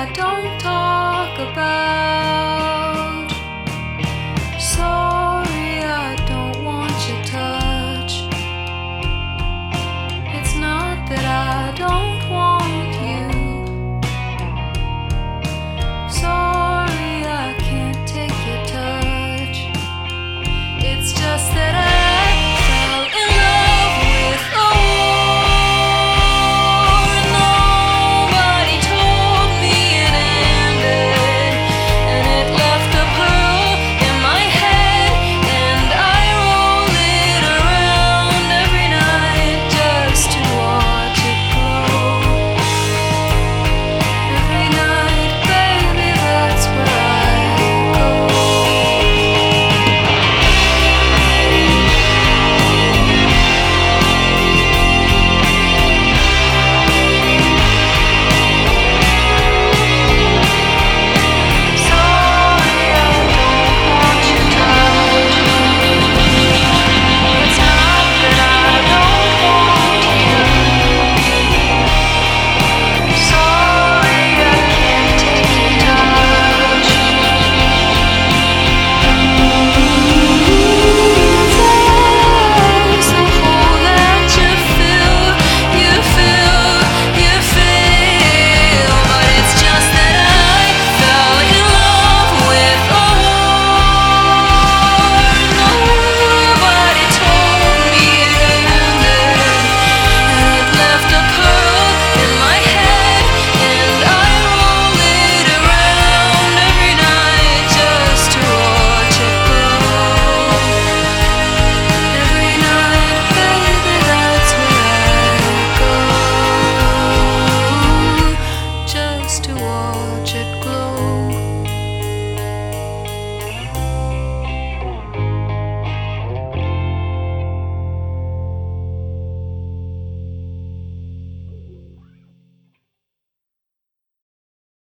I don't talk about.